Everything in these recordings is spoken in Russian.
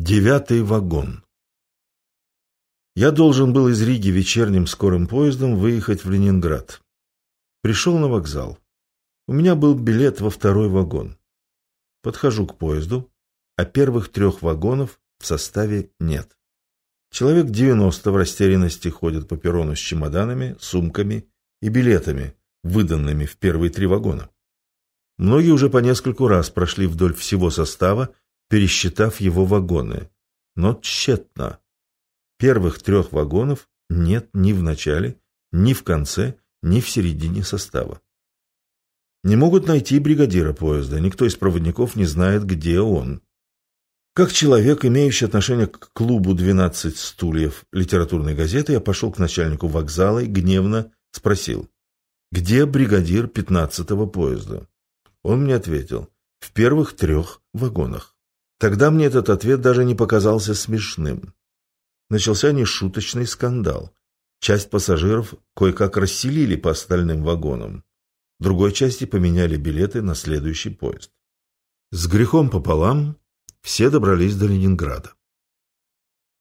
Девятый вагон. Я должен был из Риги вечерним скорым поездом выехать в Ленинград. Пришел на вокзал. У меня был билет во второй вагон. Подхожу к поезду, а первых трех вагонов в составе нет. Человек 90 в растерянности ходят по перрону с чемоданами, сумками и билетами, выданными в первые три вагона. Многие уже по нескольку раз прошли вдоль всего состава пересчитав его вагоны. Но тщетно. Первых трех вагонов нет ни в начале, ни в конце, ни в середине состава. Не могут найти бригадира поезда, никто из проводников не знает, где он. Как человек, имеющий отношение к клубу «12 стульев» литературной газеты, я пошел к начальнику вокзала и гневно спросил, где бригадир 15-го поезда? Он мне ответил, в первых трех вагонах. Тогда мне этот ответ даже не показался смешным. Начался нешуточный скандал. Часть пассажиров кое-как расселили по остальным вагонам. Другой части поменяли билеты на следующий поезд. С грехом пополам все добрались до Ленинграда.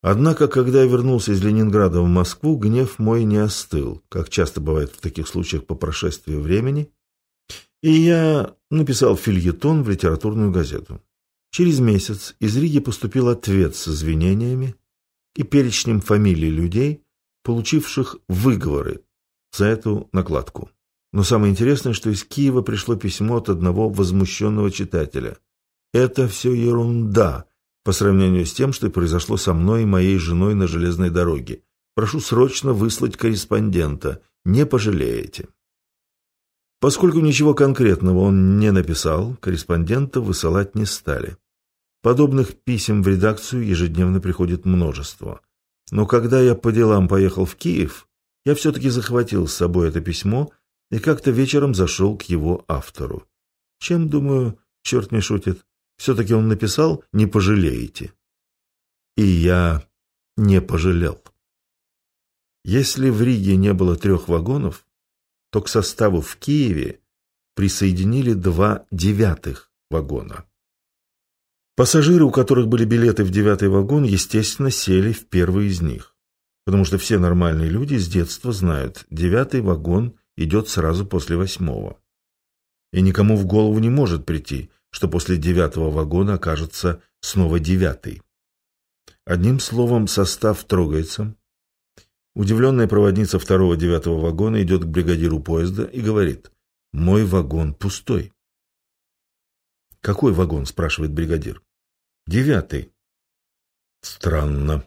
Однако, когда я вернулся из Ленинграда в Москву, гнев мой не остыл, как часто бывает в таких случаях по прошествии времени, и я написал фильетон в литературную газету. Через месяц из Риги поступил ответ с извинениями и перечнем фамилий людей, получивших выговоры за эту накладку. Но самое интересное, что из Киева пришло письмо от одного возмущенного читателя. Это все ерунда по сравнению с тем, что произошло со мной и моей женой на железной дороге. Прошу срочно выслать корреспондента. Не пожалеете. Поскольку ничего конкретного он не написал, корреспондента высылать не стали. Подобных писем в редакцию ежедневно приходит множество. Но когда я по делам поехал в Киев, я все-таки захватил с собой это письмо и как-то вечером зашел к его автору. Чем, думаю, черт не шутит, все-таки он написал «не пожалеете». И я не пожалел. Если в Риге не было трех вагонов, то к составу в Киеве присоединили два девятых вагона. Пассажиры, у которых были билеты в девятый вагон, естественно, сели в первый из них. Потому что все нормальные люди с детства знают, девятый вагон идет сразу после восьмого. И никому в голову не может прийти, что после девятого вагона окажется снова девятый. Одним словом, состав трогается, Удивленная проводница второго девятого вагона идет к бригадиру поезда и говорит, «Мой вагон пустой». «Какой вагон?» – спрашивает бригадир. «Девятый». «Странно.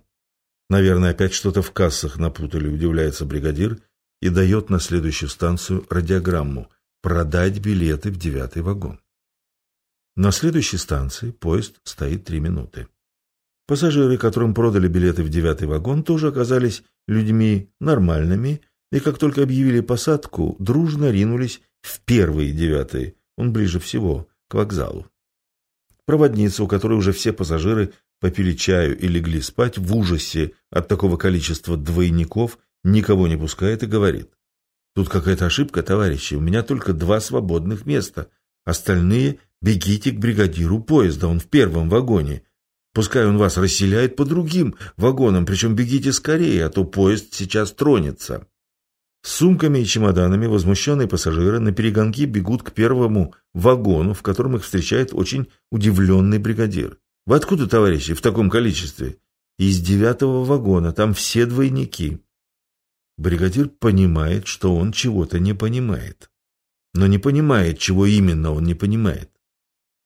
Наверное, опять что-то в кассах напутали», – удивляется бригадир и дает на следующую станцию радиограмму «Продать билеты в девятый вагон». На следующей станции поезд стоит три минуты. Пассажиры, которым продали билеты в девятый вагон, тоже оказались людьми нормальными, и как только объявили посадку, дружно ринулись в первый девятый, он ближе всего, к вокзалу. Проводница, у которой уже все пассажиры попили чаю и легли спать, в ужасе от такого количества двойников никого не пускает и говорит. Тут какая-то ошибка, товарищи, у меня только два свободных места. Остальные бегите к бригадиру поезда, он в первом вагоне. Пускай он вас расселяет по другим вагонам, причем бегите скорее, а то поезд сейчас тронется. С сумками и чемоданами возмущенные пассажиры на перегонки бегут к первому вагону, в котором их встречает очень удивленный бригадир. «Вы откуда, товарищи, в таком количестве?» «Из девятого вагона, там все двойники». Бригадир понимает, что он чего-то не понимает. Но не понимает, чего именно он не понимает.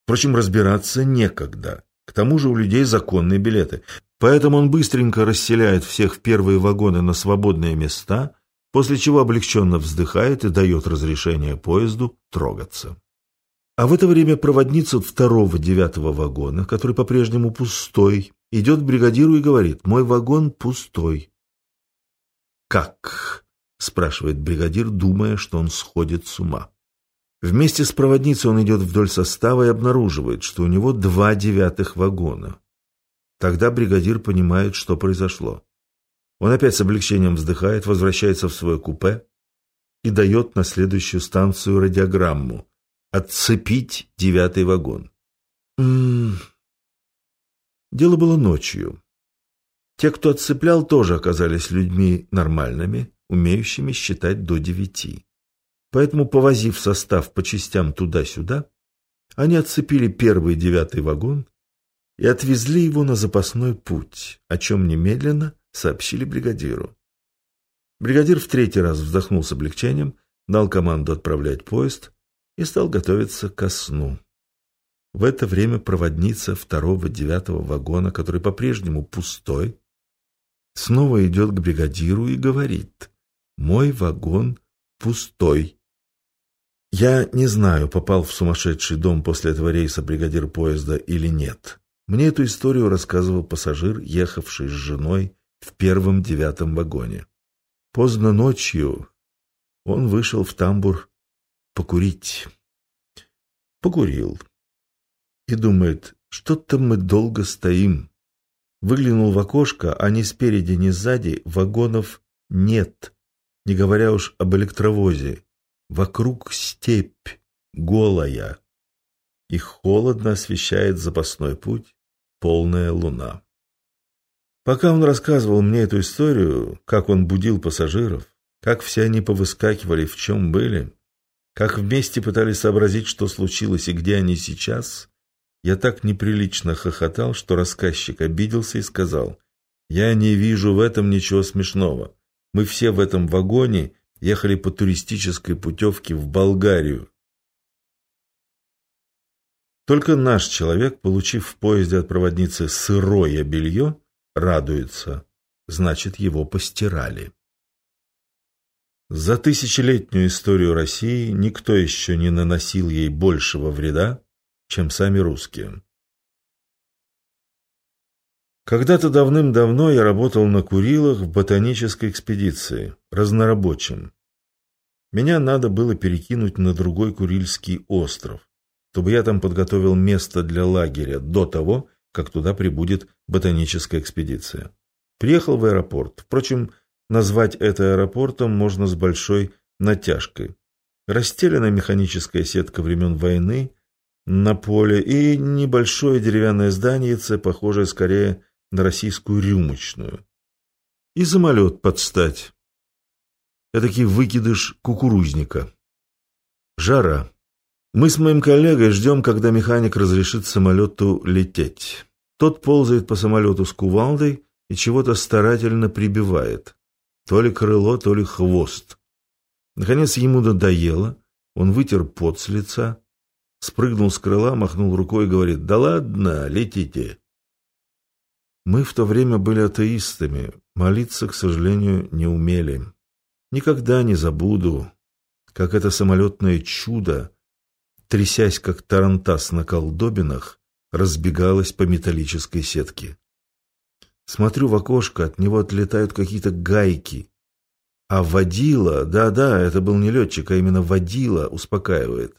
Впрочем, разбираться некогда. К тому же у людей законные билеты. Поэтому он быстренько расселяет всех в первые вагоны на свободные места, после чего облегченно вздыхает и дает разрешение поезду трогаться. А в это время проводница второго девятого вагона, который по-прежнему пустой, идет к бригадиру и говорит «Мой вагон пустой». «Как?» – спрашивает бригадир, думая, что он сходит с ума. Вместе с проводницей он идет вдоль состава и обнаруживает, что у него два девятых вагона. Тогда бригадир понимает, что произошло. Он опять с облегчением вздыхает, возвращается в свое купе и дает на следующую станцию радиограмму «Отцепить девятый вагон». М -м -м. Дело было ночью. Те, кто отцеплял, тоже оказались людьми нормальными, умеющими считать до девяти. Поэтому, повозив состав по частям туда-сюда, они отцепили первый девятый вагон и отвезли его на запасной путь, о чем немедленно сообщили бригадиру. Бригадир в третий раз вздохнул с облегчением, дал команду отправлять поезд и стал готовиться ко сну. В это время проводница второго девятого вагона, который по-прежнему пустой, снова идет к бригадиру и говорит «Мой вагон пустой». Я не знаю, попал в сумасшедший дом после этого рейса бригадир поезда или нет. Мне эту историю рассказывал пассажир, ехавший с женой в первом девятом вагоне. Поздно ночью он вышел в тамбур покурить. Покурил. И думает, что-то мы долго стоим. Выглянул в окошко, а ни спереди, ни сзади вагонов нет, не говоря уж об электровозе. Вокруг степь, голая. И холодно освещает запасной путь полная луна. Пока он рассказывал мне эту историю, как он будил пассажиров, как все они повыскакивали, в чем были, как вместе пытались сообразить, что случилось и где они сейчас, я так неприлично хохотал, что рассказчик обиделся и сказал, «Я не вижу в этом ничего смешного. Мы все в этом вагоне ехали по туристической путевке в Болгарию. Только наш человек, получив в поезде от проводницы сырое белье, радуется. Значит, его постирали. За тысячелетнюю историю России никто еще не наносил ей большего вреда, чем сами русские. Когда-то давным-давно я работал на Курилах в ботанической экспедиции, разнорабочим. Меня надо было перекинуть на другой Курильский остров, чтобы я там подготовил место для лагеря до того, как туда прибудет ботаническая экспедиция. Приехал в аэропорт. Впрочем, назвать это аэропортом можно с большой натяжкой. Расстеленная механическая сетка времен войны – на поле и небольшое деревянное здание, похожее скорее на российскую рюмочную. И самолет под стать. Этакий выкидыш кукурузника. Жара. Мы с моим коллегой ждем, когда механик разрешит самолету лететь. Тот ползает по самолету с кувалдой и чего-то старательно прибивает. То ли крыло, то ли хвост. Наконец ему надоело, он вытер пот с лица, спрыгнул с крыла, махнул рукой и говорит, «Да ладно, летите». Мы в то время были атеистами, молиться, к сожалению, не умели. Никогда не забуду, как это самолетное чудо, трясясь как тарантас на колдобинах, разбегалось по металлической сетке. Смотрю в окошко, от него отлетают какие-то гайки. А водила, да-да, это был не летчик, а именно водила, успокаивает.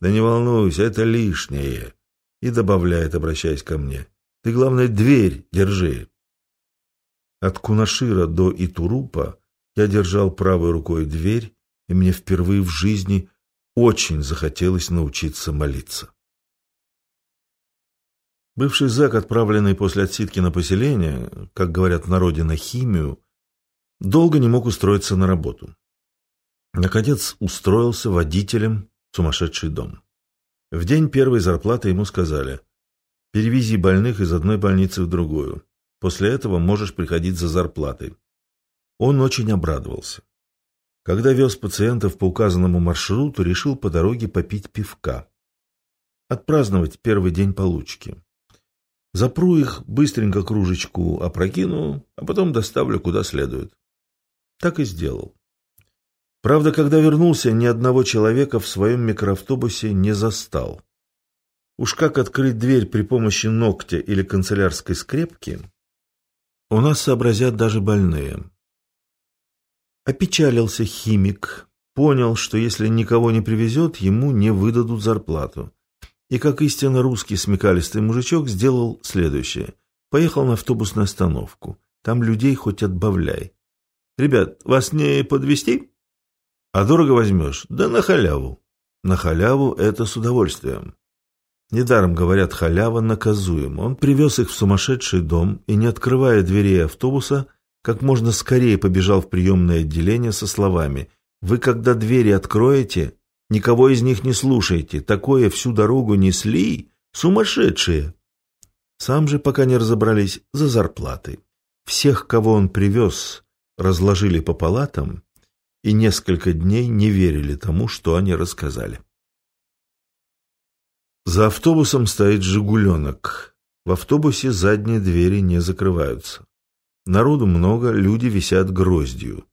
Да не волнуйся, это лишнее. И добавляет, обращаясь ко мне. Ты, главное, дверь держи. От Кунашира до Итурупа я держал правой рукой дверь, и мне впервые в жизни очень захотелось научиться молиться. Бывший зэк, отправленный после отсидки на поселение, как говорят в народе, на химию, долго не мог устроиться на работу. Наконец устроился водителем сумасшедший дом. В день первой зарплаты ему сказали, перевези больных из одной больницы в другую. После этого можешь приходить за зарплатой. Он очень обрадовался. Когда вез пациентов по указанному маршруту, решил по дороге попить пивка. Отпраздновать первый день получки. Запру их, быстренько кружечку опрокину, а потом доставлю куда следует. Так и сделал. Правда, когда вернулся, ни одного человека в своем микроавтобусе не застал. Уж как открыть дверь при помощи ногтя или канцелярской скрепки, у нас сообразят даже больные. Опечалился химик, понял, что если никого не привезет, ему не выдадут зарплату. И как истинно русский смекалистый мужичок сделал следующее. Поехал на автобусную остановку. Там людей хоть отбавляй. «Ребят, вас не подвести? А дорого возьмешь? Да на халяву. На халяву это с удовольствием. Недаром говорят, халява наказуема. Он привез их в сумасшедший дом и, не открывая дверей автобуса, как можно скорее побежал в приемное отделение со словами «Вы, когда двери откроете, никого из них не слушайте, такое всю дорогу несли, сумасшедшие!» Сам же, пока не разобрались, за зарплаты. Всех, кого он привез, разложили по палатам и несколько дней не верили тому, что они рассказали. За автобусом стоит «Жигуленок». В автобусе задние двери не закрываются. Народу много, люди висят гроздью.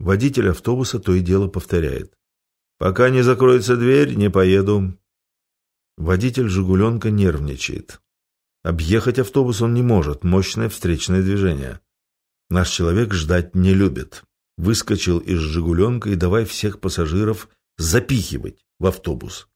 Водитель автобуса то и дело повторяет. «Пока не закроется дверь, не поеду». Водитель «Жигуленка» нервничает. Объехать автобус он не может, мощное встречное движение. Наш человек ждать не любит. Выскочил из «Жигуленка» и давай всех пассажиров запихивать в автобус.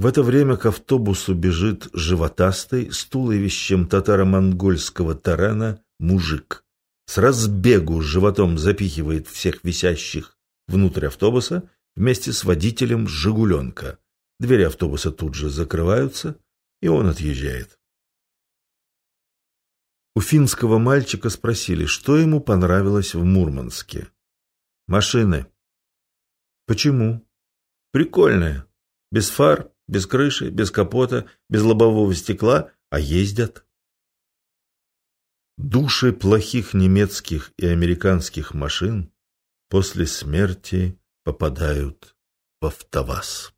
В это время к автобусу бежит животастый с туловищем татаро-монгольского тарана мужик. С разбегу животом запихивает всех висящих внутрь автобуса вместе с водителем «Жигуленка». Двери автобуса тут же закрываются, и он отъезжает. У финского мальчика спросили, что ему понравилось в Мурманске. Машины. Почему? Прикольные. Без фар, без крыши, без капота, без лобового стекла, а ездят. Души плохих немецких и американских машин после смерти попадают в автоваз.